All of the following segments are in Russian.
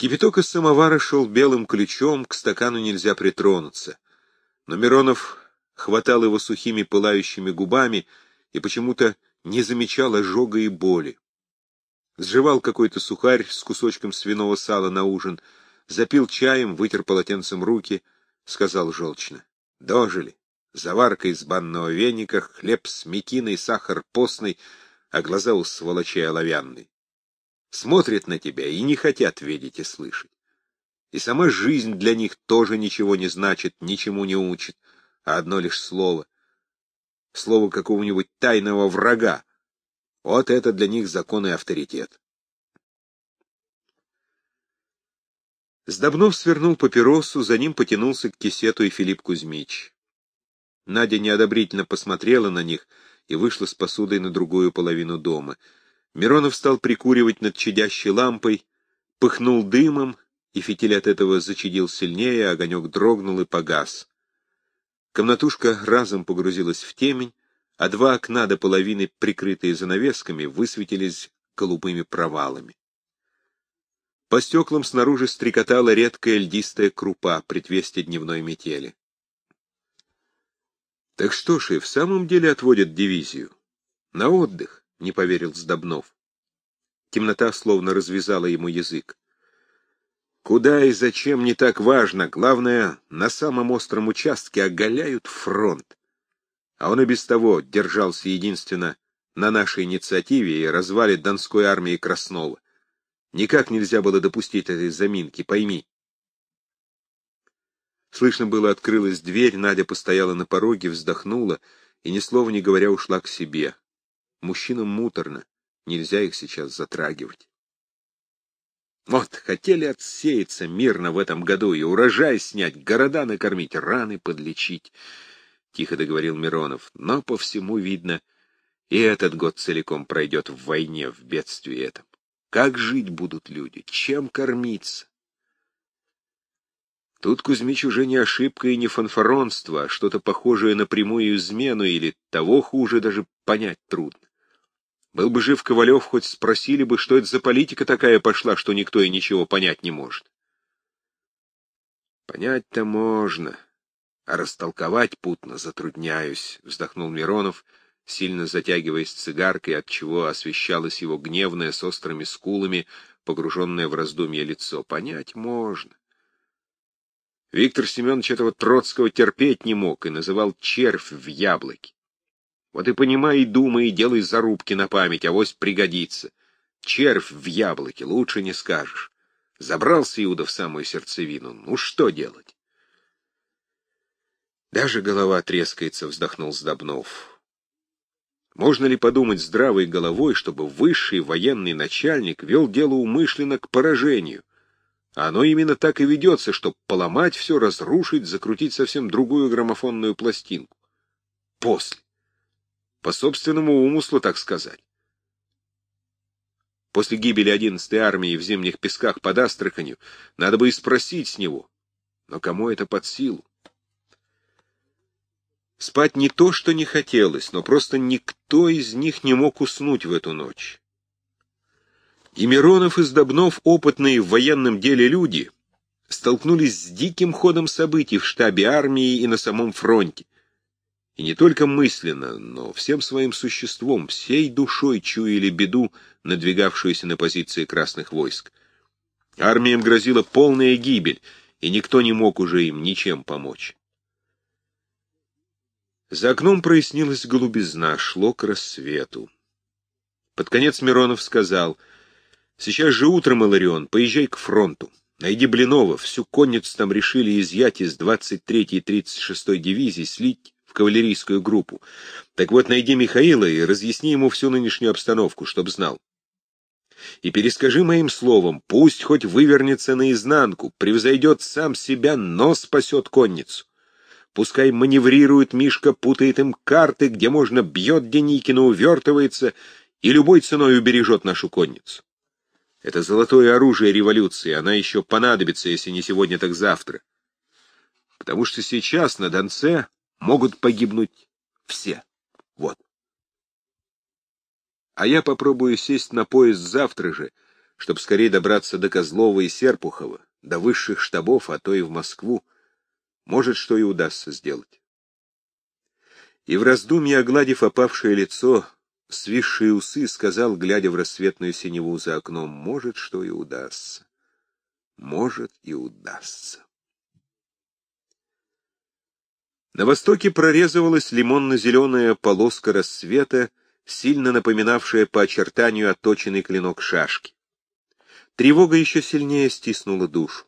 Кипяток из самовара шел белым ключом, к стакану нельзя притронуться. Но Миронов хватал его сухими пылающими губами и почему-то не замечал ожога и боли. Сживал какой-то сухарь с кусочком свиного сала на ужин, запил чаем, вытер полотенцем руки, сказал желчно. Дожили. Заварка из банного веника, хлеб с мекиной, сахар постный, а глаза у сволочей оловянный смотрят на тебя и не хотят видеть и слышать. И сама жизнь для них тоже ничего не значит, ничему не учит, а одно лишь слово. Слово какого-нибудь тайного врага. Вот это для них закон и авторитет. Сдобнов свернул папиросу, за ним потянулся к кисету и Филипп Кузьмич. Надя неодобрительно посмотрела на них и вышла с посудой на другую половину дома — Миронов стал прикуривать над чадящей лампой, пыхнул дымом, и фитиль от этого зачадил сильнее, огонек дрогнул и погас. Комнатушка разом погрузилась в темень, а два окна до половины, прикрытые занавесками, высветились голубыми провалами. По стеклам снаружи стрекотала редкая льдистая крупа, предвестие дневной метели. Так что ж, и в самом деле отводят дивизию. На отдых. — не поверил Сдобнов. Темнота словно развязала ему язык. Куда и зачем не так важно, главное, на самом остром участке оголяют фронт. А он и без того держался единственно на нашей инициативе и развале Донской армии Краснова. Никак нельзя было допустить этой заминки, пойми. Слышно было, открылась дверь, Надя постояла на пороге, вздохнула и, ни слова не говоря, ушла к себе. Мужчинам муторно, нельзя их сейчас затрагивать. Вот, хотели отсеяться мирно в этом году и урожай снять, города накормить, раны подлечить, — тихо договорил Миронов. Но по всему видно, и этот год целиком пройдет в войне, в бедствии этом. Как жить будут люди? Чем кормиться? Тут Кузьмич уже не ошибка и не фанфаронство, а что-то похожее на прямую измену или того хуже даже понять трудно. Был бы жив Ковалев, хоть спросили бы, что это за политика такая пошла, что никто и ничего понять не может. Понять-то можно, а растолковать путно затрудняюсь, — вздохнул Миронов, сильно затягиваясь цигаркой, отчего освещалось его гневное с острыми скулами, погруженное в раздумье лицо. Понять можно. Виктор Семенович этого Троцкого терпеть не мог и называл червь в яблоке. Вот и понимай, и думай, и делай зарубки на память, авось пригодится. Червь в яблоке, лучше не скажешь. Забрался Иуда в самую сердцевину. Ну что делать? Даже голова трескается, вздохнул Сдобнов. Можно ли подумать здравой головой, чтобы высший военный начальник вел дело умышленно к поражению? А оно именно так и ведется, чтобы поломать все, разрушить, закрутить совсем другую граммофонную пластинку. После по собственному умыслу, так сказать. После гибели 11-й армии в зимних песках под Астраханью надо бы и спросить с него. Но кому это под силу? Спать не то, что не хотелось, но просто никто из них не мог уснуть в эту ночь. И Миронов и Сдобнов, опытные в военном деле люди, столкнулись с диким ходом событий в штабе армии и на самом фронте. И не только мысленно, но всем своим существом, всей душой чуяли беду, надвигавшуюся на позиции красных войск. Армиям грозила полная гибель, и никто не мог уже им ничем помочь. За окном прояснилась голубизна, шло к рассвету. Под конец Миронов сказал, «Сейчас же утром, Иларион, поезжай к фронту. Найди Блинова, всю конницу там решили изъять из 23-й и 36-й дивизий, слить в кавалерийскую группу. Так вот, найди Михаила и разъясни ему всю нынешнюю обстановку, чтоб знал. И перескажи моим словом, пусть хоть вывернется наизнанку, превзойдет сам себя, но спасет конницу. Пускай маневрирует Мишка, путает им карты, где можно бьет Деникина, увертывается и любой ценой убережет нашу конницу. Это золотое оружие революции, она еще понадобится, если не сегодня, так завтра. Потому что сейчас на Донце могут погибнуть все. Вот. А я попробую сесть на поезд завтра же, чтобы скорее добраться до Козлова и Серпухова, до высших штабов, а то и в Москву. Может, что и удастся сделать. И в раздумье, огладив опавшее лицо, свисшие усы, сказал, глядя в рассветную синеву за окном, может, что и удастся. Может, и удастся. На востоке прорезывалась лимонно-зеленая полоска рассвета, сильно напоминавшая по очертанию отточенный клинок шашки. Тревога еще сильнее стиснула душу.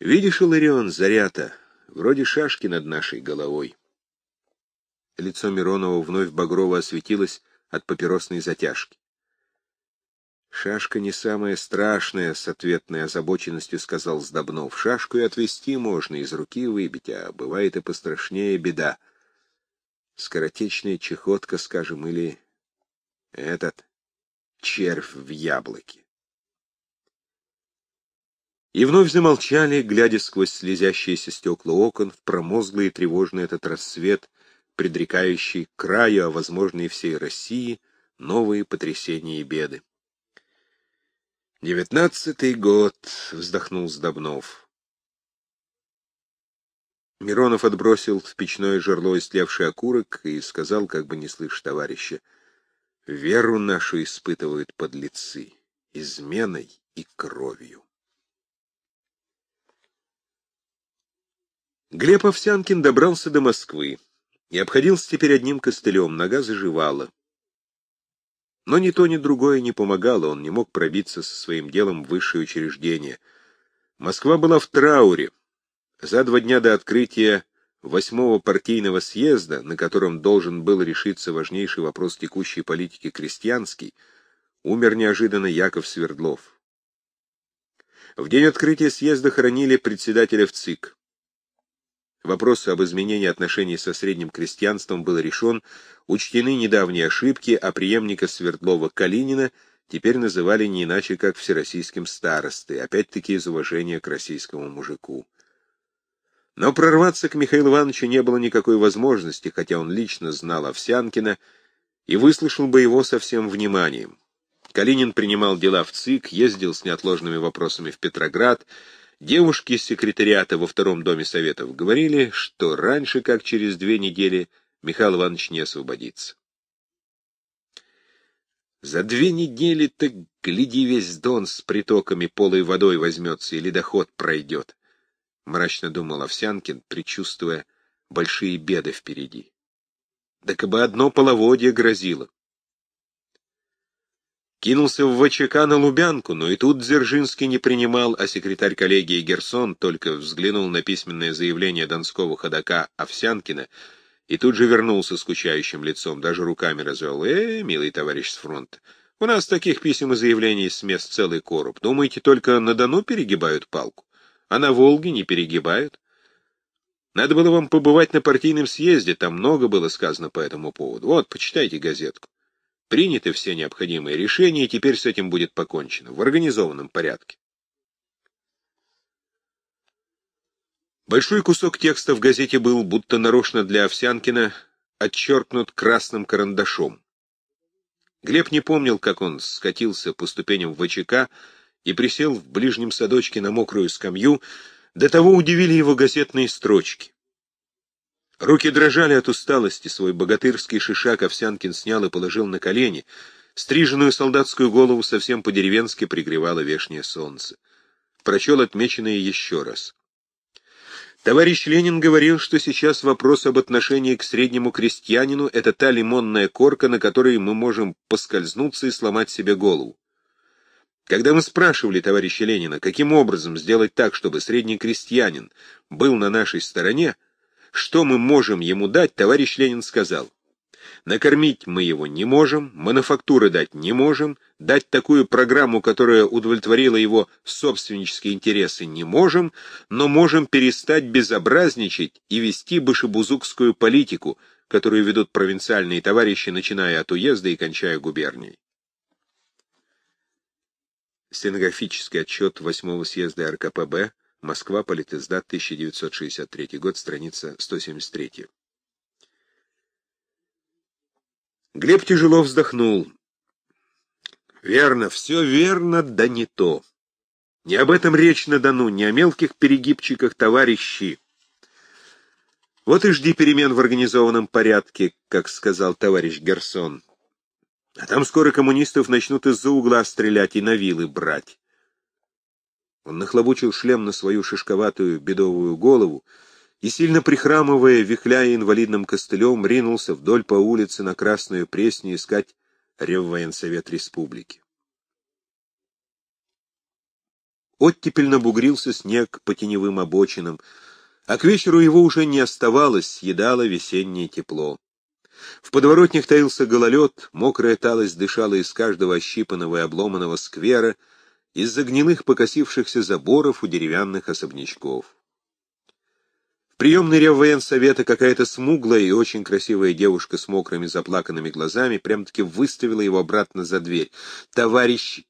«Видишь, Иларион, зарята, вроде шашки над нашей головой». Лицо Миронова вновь багрово осветилось от папиросной затяжки. «Шашка не самая страшная», — с ответной озабоченностью сказал Сдобнов. «Шашку и отвести можно, из руки выбить, а бывает и пострашнее беда. Скоротечная чехотка, скажем, или этот червь в яблоке». И вновь замолчали, глядя сквозь слезящиеся стекла окон в промозглый и тревожный этот рассвет, предрекающий краю, а, возможно, и всей России, новые потрясения и беды. «Девятнадцатый год», — вздохнул Сдобнов. Миронов отбросил в печное жерло истлевший окурок и сказал, как бы не слыша товарища, «Веру нашу испытывают подлецы, изменой и кровью». Глеб Овсянкин добрался до Москвы и обходился теперь одним костылем, нога заживала. Но ни то, ни другое не помогало, он не мог пробиться со своим делом в высшее учреждение. Москва была в трауре. За два дня до открытия восьмого партийного съезда, на котором должен был решиться важнейший вопрос текущей политики крестьянский, умер неожиданно Яков Свердлов. В день открытия съезда хоронили председателя в ЦИК. Вопрос об изменении отношений со средним крестьянством был решен, учтены недавние ошибки, а преемника Свердлова Калинина теперь называли не иначе, как всероссийским старостой, опять-таки из уважения к российскому мужику. Но прорваться к Михаилу Ивановичу не было никакой возможности, хотя он лично знал Овсянкина и выслушал бы его со всем вниманием. Калинин принимал дела в ЦИК, ездил с неотложными вопросами в Петроград, Девушки из секретариата во втором доме Советов говорили, что раньше, как через две недели, Михаил Иванович не освободится. За две недели так, гляди, весь дон с притоками полой водой возьмется и ледоход пройдет, — мрачно думал Овсянкин, предчувствуя большие беды впереди. Да как бы одно половодье грозило. Кинулся в ВЧК на Лубянку, но и тут Дзержинский не принимал, а секретарь коллегии Герсон только взглянул на письменное заявление донского ходока Овсянкина и тут же вернулся скучающим лицом, даже руками развел. «Э, милый товарищ с фронта, у нас таких писем и заявлений с мест целый короб. Думаете, только на Дону перегибают палку, а на Волге не перегибают?» Надо было вам побывать на партийном съезде, там много было сказано по этому поводу. Вот, почитайте газетку. Приняты все необходимые решения, и теперь с этим будет покончено, в организованном порядке. Большой кусок текста в газете был, будто нарочно для Овсянкина, отчеркнут красным карандашом. Глеб не помнил, как он скатился по ступеням ВЧК и присел в ближнем садочке на мокрую скамью, до того удивили его газетные строчки. Руки дрожали от усталости, свой богатырский шишак Овсянкин снял и положил на колени. Стриженную солдатскую голову совсем по-деревенски пригревало вешнее солнце. Прочел отмеченное еще раз. Товарищ Ленин говорил, что сейчас вопрос об отношении к среднему крестьянину — это та лимонная корка, на которой мы можем поскользнуться и сломать себе голову. Когда мы спрашивали товарища Ленина, каким образом сделать так, чтобы средний крестьянин был на нашей стороне, что мы можем ему дать, товарищ Ленин сказал. Накормить мы его не можем, мануфактуры дать не можем, дать такую программу, которая удовлетворила его собственнические интересы, не можем, но можем перестать безобразничать и вести башебузукскую политику, которую ведут провинциальные товарищи, начиная от уезда и кончая губернией. Стенографический отчет восьмого съезда РКПБ Москва, Политиздат, 1963 год, страница 173. Глеб тяжело вздохнул. Верно, все верно, да не то. Не об этом речь на Дону, не о мелких перегибчиках товарищи. Вот и жди перемен в организованном порядке, как сказал товарищ Герсон. А там скоро коммунистов начнут из-за угла стрелять и на вилы брать. Он нахлобучил шлем на свою шишковатую бедовую голову и, сильно прихрамывая, вихляя инвалидным костылем, ринулся вдоль по улице на Красную Пресню искать Реввоенсовет Республики. Оттепель набугрился снег по теневым обочинам, а к вечеру его уже не оставалось, съедало весеннее тепло. В подворотнях таился гололед, мокрая талость дышала из каждого ощипанного и обломанного сквера, из-за гнилых покосившихся заборов у деревянных особнячков. В приемной реввоенсовета какая-то смуглая и очень красивая девушка с мокрыми заплаканными глазами прям-таки выставила его обратно за дверь. «Товарищ,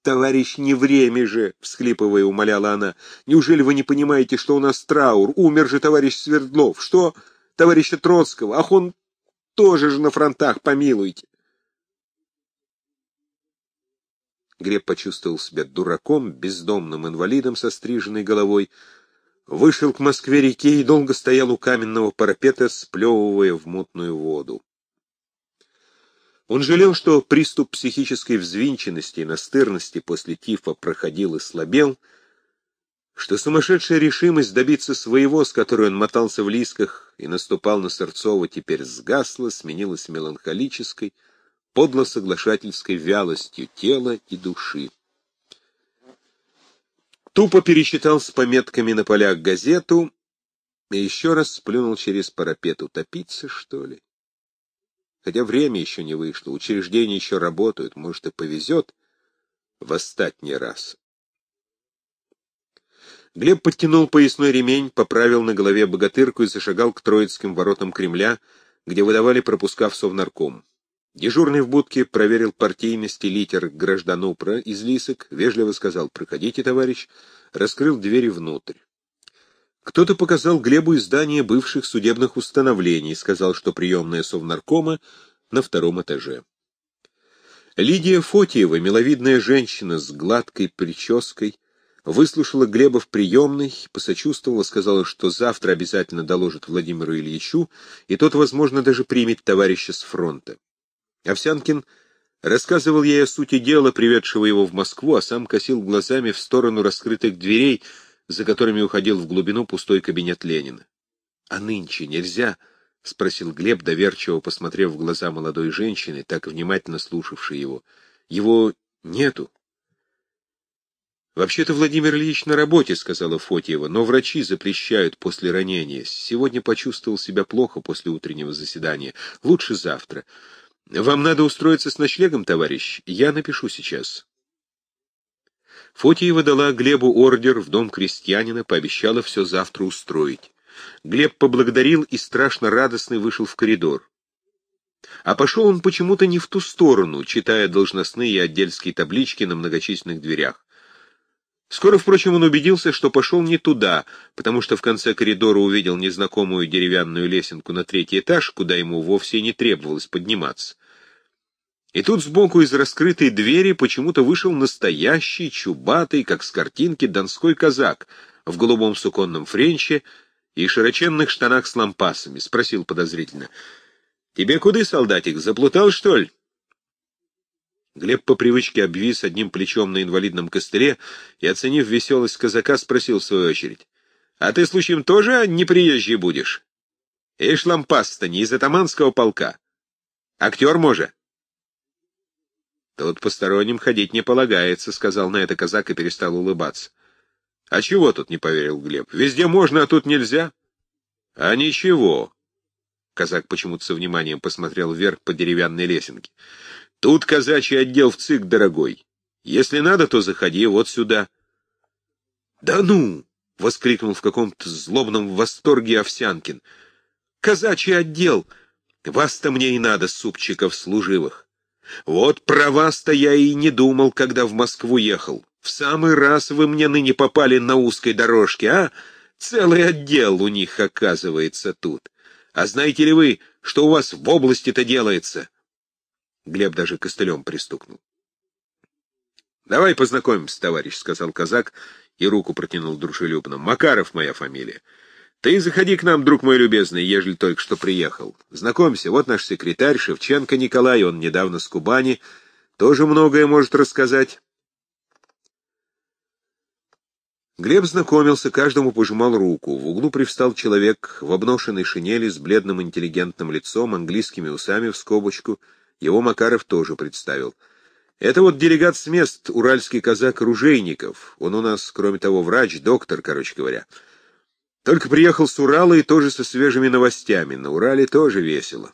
товарищ, не время же!» — всхлипывая, умоляла она. «Неужели вы не понимаете, что у нас траур? Умер же товарищ Свердлов. Что? Товарища Троцкого. Ах, он тоже же на фронтах, помилуйте!» Глеб почувствовал себя дураком, бездомным инвалидом со стриженной головой, вышел к Москве-реке и долго стоял у каменного парапета, сплевывая в мутную воду. Он жалел, что приступ психической взвинченности и настырности после тифа проходил и слабел, что сумасшедшая решимость добиться своего, с которой он мотался в лисках и наступал на Сырцова, теперь сгасла, сменилась меланхолической, подло-соглашательской вялостью тела и души. Тупо пересчитал с пометками на полях газету и еще раз сплюнул через парапет. Утопиться, что ли? Хотя время еще не вышло, учреждения еще работают, может, и повезет в остатний раз. Глеб подтянул поясной ремень, поправил на голове богатырку и зашагал к Троицким воротам Кремля, где выдавали пропуска в Совнарком. Дежурный в будке проверил партийности литер гражданупра из лисок, вежливо сказал «Проходите, товарищ», раскрыл двери внутрь. Кто-то показал Глебу издание бывших судебных установлений, сказал, что приемная совнаркома на втором этаже. Лидия Фотиева, миловидная женщина с гладкой прической, выслушала Глеба в приемной, посочувствовала, сказала, что завтра обязательно доложит Владимиру Ильичу, и тот, возможно, даже примет товарища с фронта. Овсянкин рассказывал ей о сути дела, приведшего его в Москву, а сам косил глазами в сторону раскрытых дверей, за которыми уходил в глубину пустой кабинет Ленина. — А нынче нельзя? — спросил Глеб, доверчиво посмотрев в глаза молодой женщины, так внимательно слушавшей его. — Его нету. — Вообще-то Владимир Ильич на работе, — сказала Фотьева, — но врачи запрещают после ранения. Сегодня почувствовал себя плохо после утреннего заседания. Лучше завтра. Вам надо устроиться с ночлегом, товарищ? Я напишу сейчас. Фотиева дала Глебу ордер в дом крестьянина, пообещала все завтра устроить. Глеб поблагодарил и страшно радостный вышел в коридор. А пошел он почему-то не в ту сторону, читая должностные и отдельские таблички на многочисленных дверях. Скоро, впрочем, он убедился, что пошел не туда, потому что в конце коридора увидел незнакомую деревянную лесенку на третий этаж, куда ему вовсе не требовалось подниматься. И тут сбоку из раскрытой двери почему-то вышел настоящий, чубатый, как с картинки, донской казак в голубом суконном френче и широченных штанах с лампасами. Спросил подозрительно. — Тебе куды, солдатик, заплутал, что ли? Глеб по привычке обвис одним плечом на инвалидном костыле и, оценив веселость казака, спросил в свою очередь. — А ты, случаем, тоже не приезжий будешь? — Ишь, лампас-то не из атаманского полка. Актер, може? — Тут посторонним ходить не полагается, — сказал на это казак и перестал улыбаться. — А чего тут, — не поверил Глеб. — Везде можно, а тут нельзя. — А ничего. Казак почему-то со вниманием посмотрел вверх по деревянной лесенке. — Тут казачий отдел в ЦИК, дорогой. Если надо, то заходи вот сюда. — Да ну! — воскликнул в каком-то злобном восторге Овсянкин. — Казачий отдел! Вас-то мне и надо, супчиков служивых. Вот про вас-то я и не думал, когда в Москву ехал. В самый раз вы мне ныне попали на узкой дорожке, а? Целый отдел у них, оказывается, тут. А знаете ли вы, что у вас в области-то делается?» Глеб даже костылем пристукнул. Давай познакомимся, товарищ, — сказал казак и руку протянул дружелюбно. Макаров моя фамилия. Ты заходи к нам, друг мой любезный, ежели только что приехал. Знакомься, вот наш секретарь Шевченко Николай, он недавно с Кубани, тоже многое может рассказать. Глеб знакомился, каждому пожимал руку. В углу привстал человек в обношенной шинели с бледным интеллигентным лицом, английскими усами в скобочку. Его Макаров тоже представил. Это вот делегат с мест, уральский казак Ружейников. Он у нас, кроме того, врач, доктор, короче говоря. Только приехал с Урала и тоже со свежими новостями. На Урале тоже весело.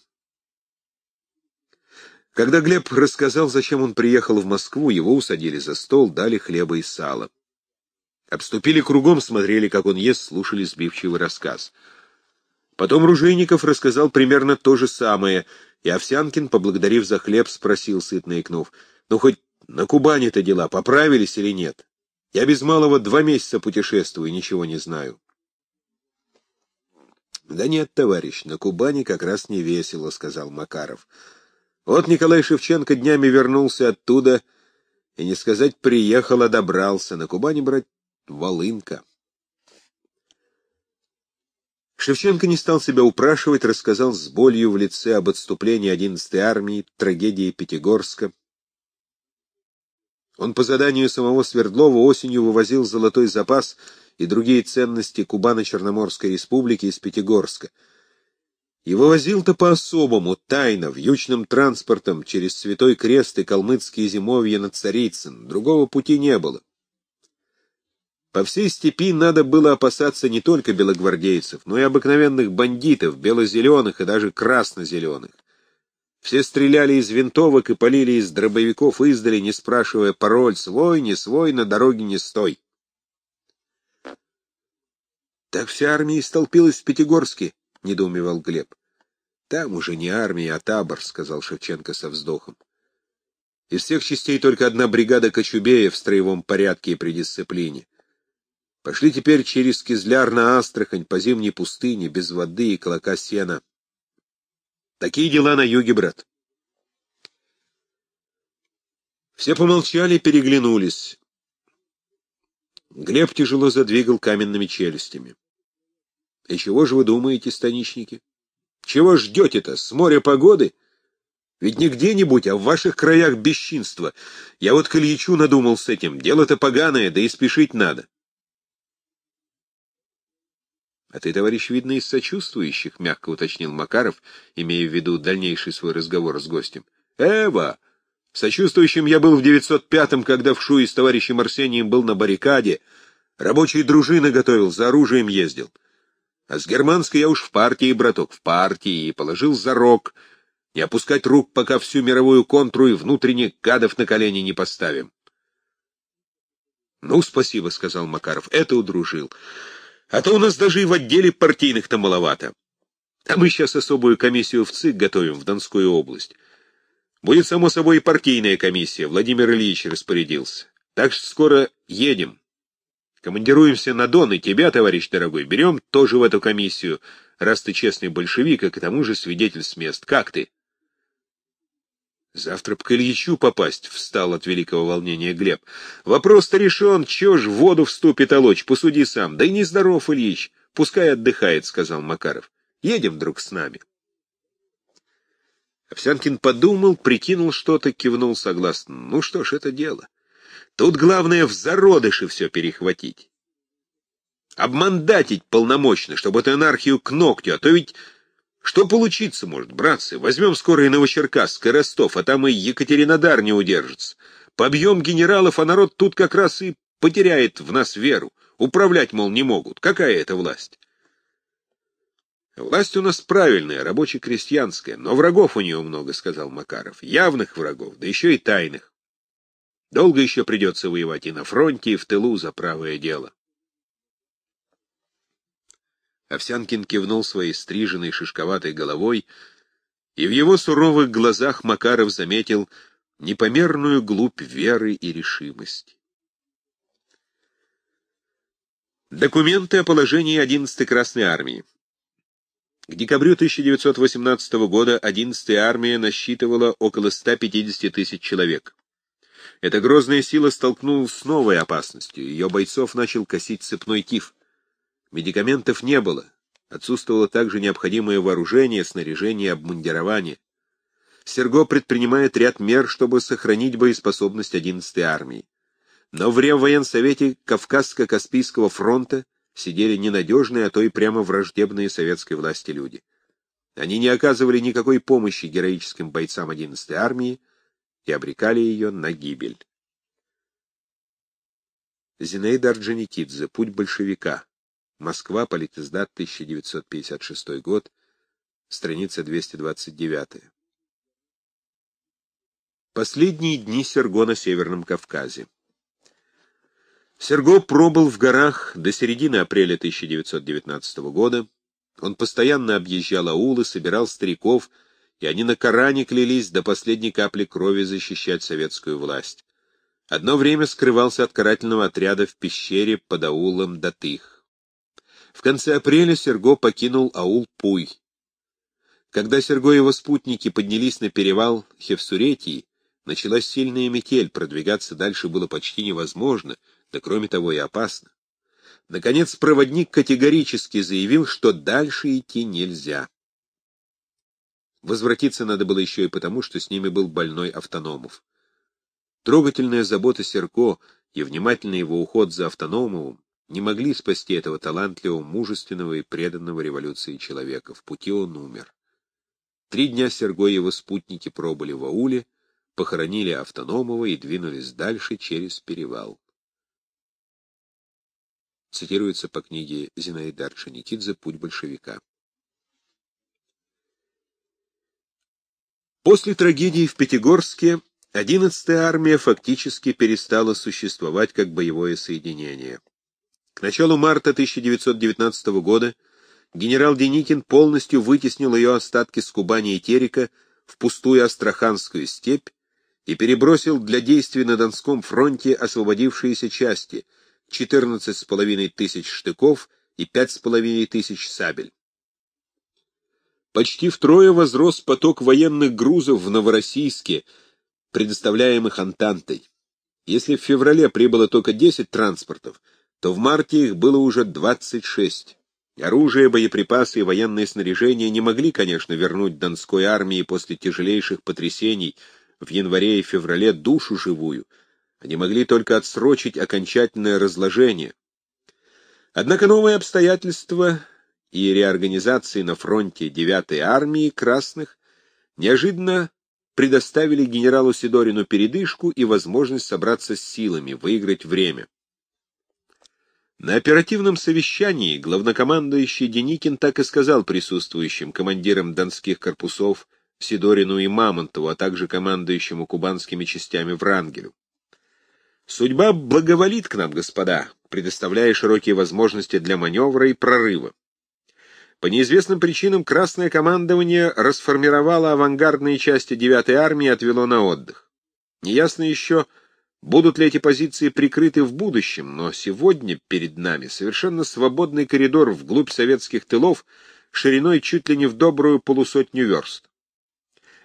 Когда Глеб рассказал, зачем он приехал в Москву, его усадили за стол, дали хлеба и сала. Обступили кругом, смотрели, как он ест, слушали сбивчивый рассказ. Потом Ружейников рассказал примерно то же самое, и Овсянкин, поблагодарив за хлеб, спросил, сытно икнув, «Ну, хоть на Кубани-то дела поправились или нет? Я без малого два месяца путешествую, ничего не знаю». «Да нет, товарищ, на Кубани как раз не весело», — сказал Макаров. «Вот Николай Шевченко днями вернулся оттуда, и, не сказать, приехал, а добрался. На Кубани, брать, волынка. Шевченко не стал себя упрашивать, рассказал с болью в лице об отступлении 11-й армии, трагедии Пятигорска. Он по заданию самого Свердлова осенью вывозил золотой запас и другие ценности Кубано-Черноморской республики из Пятигорска. И вывозил-то по-особому, тайно, вьючным транспортом через Святой Крест и калмыцкие зимовья на Царицын. Другого пути не было. По всей степи надо было опасаться не только белогвардейцев, но и обыкновенных бандитов, бело-зеленых и даже красно-зеленых. Все стреляли из винтовок и полили из дробовиков издали, не спрашивая пароль «свой, не свой, на дороге не стой». «Так вся армия столпилась в Пятигорске», — недоумевал Глеб. «Там уже не армия, а табор», — сказал Шевченко со вздохом. «Из всех частей только одна бригада Кочубея в строевом порядке и при дисциплине. Пошли теперь через Кизляр на Астрахань по зимней пустыне, без воды и колока сена. Такие дела на юге, брат. Все помолчали, переглянулись. Глеб тяжело задвигал каменными челюстями. — И чего же вы думаете, станичники? Чего ждете-то, с моря погоды? Ведь не где-нибудь, а в ваших краях бесчинство. Я вот к Ильичу надумал с этим. Дело-то поганое, да и спешить надо. — А ты, товарищ, видно, из сочувствующих, — мягко уточнил Макаров, имея в виду дальнейший свой разговор с гостем. — Эва! Сочувствующим я был в 905-м, когда в Шуе с товарищем Арсением был на баррикаде. Рабочие дружины готовил, за оружием ездил. А с германской я уж в партии, браток, в партии, и положил зарок не опускать рук, пока всю мировую контру и внутренне гадов на колени не поставим. — Ну, спасибо, — сказал Макаров, — это удружил. А то у нас даже и в отделе партийных-то маловато. А мы сейчас особую комиссию в ЦИК готовим в Донскую область. Будет, само собой, и партийная комиссия, Владимир Ильич распорядился. Так что скоро едем. Командируемся на Дон, и тебя, товарищ дорогой, берем тоже в эту комиссию, раз ты честный большевик, а к тому же свидетель с мест. Как ты? Завтра б к Ильичу попасть, — встал от великого волнения Глеб. Вопрос-то решен, чё ж в воду вступит олочь, посуди сам. Да и нездоров Ильич, пускай отдыхает, — сказал Макаров. Едем, друг, с нами. Овсянкин подумал, прикинул что-то, кивнул согласно. Ну что ж, это дело. Тут главное в зародыше все перехватить. Обмандатить полномочно, чтобы эту анархию к ногтю, а то ведь что получиться может, братцы? Возьмем скоро и Новочеркасск, и Ростов, а там и Екатеринодар не удержится. Побьем генералов, а народ тут как раз и потеряет в нас веру. Управлять, мол, не могут. Какая это власть? Власть у нас правильная, рабоче-крестьянская, но врагов у нее много, — сказал Макаров. Явных врагов, да еще и тайных. Долго еще придется воевать и на фронте, и в тылу за правое дело. Овсянкин кивнул своей стриженной шишковатой головой, и в его суровых глазах Макаров заметил непомерную глубь веры и решимости. Документы о положении 11-й Красной Армии. К декабрю 1918 года 11-я армия насчитывала около 150 тысяч человек. Эта грозная сила столкнулась с новой опасностью. Ее бойцов начал косить цепной тиф. Медикаментов не было. Отсутствовало также необходимое вооружение, снаряжение и обмундирование. Серго предпринимает ряд мер, чтобы сохранить боеспособность 11-й армии. Но в Реввоенсовете Кавказско-Каспийского фронта сидели ненадежные, а то и прямо враждебные советской власти люди. Они не оказывали никакой помощи героическим бойцам 11-й армии и обрекали ее на гибель. Зинаида Орджоникидзе. Путь большевика. Москва. Политиздат. 1956 год. Страница 229. Последние дни Серго на Северном Кавказе. Серго пробыл в горах до середины апреля 1919 года. Он постоянно объезжал аулы, собирал стариков, и они на Коране клялись до последней капли крови защищать советскую власть. Одно время скрывался от карательного отряда в пещере под аулом Датых. В конце апреля Серго покинул аул Пуй. Когда Серго и его спутники поднялись на перевал Хевсуретии, началась сильная метель, продвигаться дальше было почти невозможно, да кроме того и опасно. Наконец, проводник категорически заявил, что дальше идти нельзя. Возвратиться надо было еще и потому, что с ними был больной Автономов. Трогательная забота Серко и внимательный его уход за Автономовым не могли спасти этого талантливого, мужественного и преданного революции человека. В пути он умер. Три дня Серго и его спутники пробыли в ауле, похоронили Автономова и двинулись дальше через перевал цитируется по книге Зинаиды Аршаникидзе «Путь большевика». После трагедии в Пятигорске 11-я армия фактически перестала существовать как боевое соединение. К началу марта 1919 года генерал Деникин полностью вытеснил ее остатки с Кубани и Терека в пустую Астраханскую степь и перебросил для действий на Донском фронте освободившиеся части — четырнадцать с половиной тысяч штыков и пять с половиной тысяч сабель. Почти втрое возрос поток военных грузов в Новороссийске, предоставляемых Антантой. Если в феврале прибыло только 10 транспортов, то в марте их было уже 26. Оружие, боеприпасы и военное снаряжение не могли, конечно, вернуть Донской армии после тяжелейших потрясений в январе и феврале душу живую — они могли только отсрочить окончательное разложение. Однако новые обстоятельства и реорганизации на фронте 9-й армии Красных неожиданно предоставили генералу Сидорину передышку и возможность собраться с силами, выиграть время. На оперативном совещании главнокомандующий Деникин так и сказал присутствующим командирам донских корпусов Сидорину и Мамонтову, а также командующему кубанскими частями Врангелю. Судьба благоволит к нам, господа, предоставляя широкие возможности для маневра и прорыва. По неизвестным причинам Красное командование расформировало авангардные части 9-й армии и отвело на отдых. Неясно еще, будут ли эти позиции прикрыты в будущем, но сегодня перед нами совершенно свободный коридор вглубь советских тылов шириной чуть ли не в добрую полусотню верст.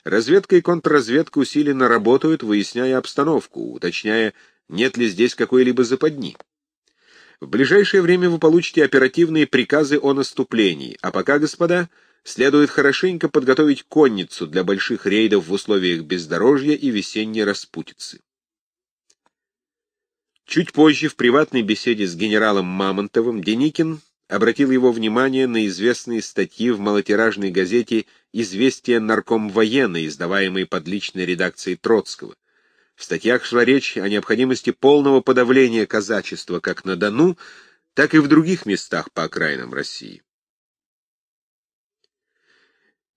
Разведка и контрразведка усиленно работают, выясняя обстановку, уточняя нет ли здесь какой-либо западни. В ближайшее время вы получите оперативные приказы о наступлении, а пока, господа, следует хорошенько подготовить конницу для больших рейдов в условиях бездорожья и весенней распутицы. Чуть позже в приватной беседе с генералом Мамонтовым Деникин обратил его внимание на известные статьи в малотиражной газете «Известия нарком военной», издаваемой под личной редакцией Троцкого. В статьях шла речь о необходимости полного подавления казачества как на Дону, так и в других местах по окраинам России.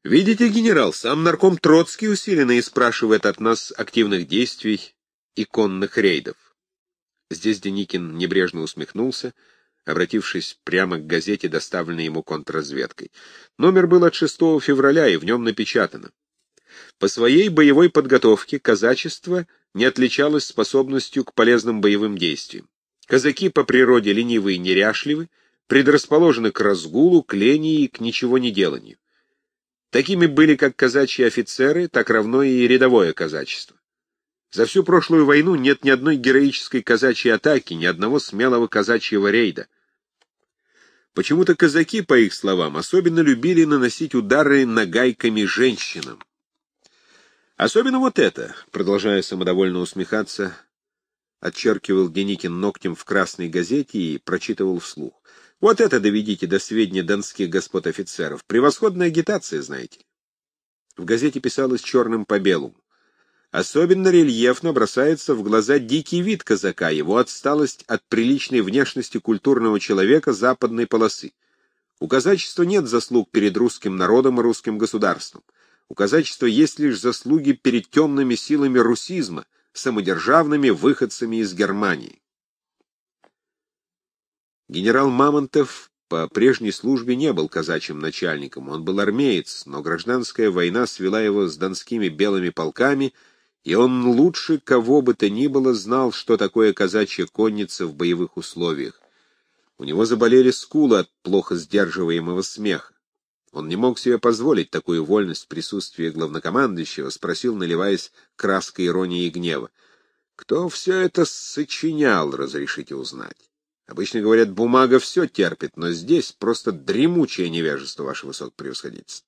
Видите, генерал, сам нарком Троцкий усиленно и спрашивает от нас активных действий и конных рейдов. Здесь Деникин небрежно усмехнулся, обратившись прямо к газете, доставленной ему контрразведкой. Номер был от 6 февраля, и в нем напечатано. По своей боевой подготовке казачество не отличалось способностью к полезным боевым действиям. Казаки по природе ленивы и неряшливы, предрасположены к разгулу, к лени и к ничего не деланию. Такими были как казачьи офицеры, так равно и рядовое казачество. За всю прошлую войну нет ни одной героической казачьей атаки, ни одного смелого казачьего рейда. Почему-то казаки, по их словам, особенно любили наносить удары нагайками женщинам. Особенно вот это, продолжая самодовольно усмехаться, отчеркивал Деникин ногтем в красной газете и прочитывал вслух. Вот это доведите до сведения донских господ офицеров. Превосходная агитация, знаете. В газете писалось черным по белому. Особенно рельефно бросается в глаза дикий вид казака, его отсталость от приличной внешности культурного человека западной полосы. У казачества нет заслуг перед русским народом и русским государством. У казачества есть лишь заслуги перед темными силами русизма, самодержавными выходцами из Германии. Генерал Мамонтов по прежней службе не был казачьим начальником, он был армеец, но гражданская война свела его с донскими белыми полками, и он лучше кого бы то ни было знал, что такое казачья конница в боевых условиях. У него заболели скулы от плохо сдерживаемого смеха. Он не мог себе позволить такую вольность в присутствии главнокомандующего, спросил, наливаясь краской иронии и гнева. «Кто все это сочинял, разрешите узнать?» Обычно говорят, бумага все терпит, но здесь просто дремучее невежество, ваше высокопревосходительство.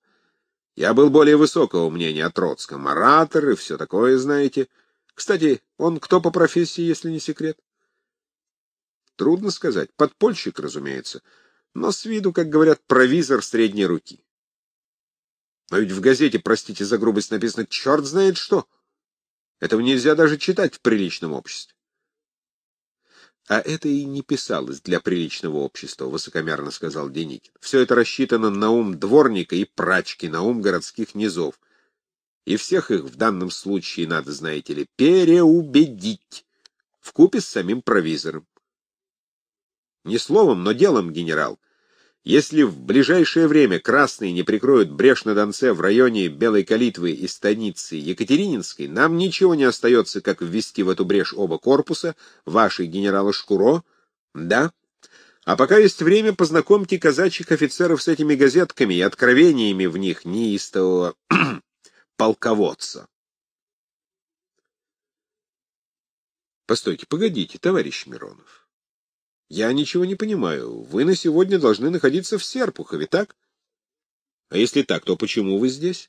Я был более высокого мнения о Троцком, оратор и все такое, знаете. Кстати, он кто по профессии, если не секрет? Трудно сказать. Подпольщик, разумеется но с виду, как говорят, провизор средней руки. Но ведь в газете, простите за грубость, написано «черт знает что». Этого нельзя даже читать в приличном обществе. А это и не писалось для приличного общества, высокомерно сказал Деникин. Все это рассчитано на ум дворника и прачки, на ум городских низов. И всех их в данном случае надо, знаете ли, переубедить, вкупе с самим провизором. Не словом, но делом, генерал. Если в ближайшее время красные не прикроют брешь на Донце в районе Белой Калитвы и станицы Екатерининской, нам ничего не остается, как ввести в эту брешь оба корпуса, ваши генерала Шкуро, да? А пока есть время, познакомьте казачьих офицеров с этими газетками и откровениями в них неистового полководца. Постойте, погодите, товарищ Миронов. Я ничего не понимаю. Вы на сегодня должны находиться в Серпухове, так? А если так, то почему вы здесь?